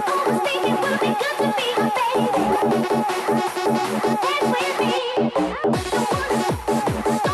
Dance with me.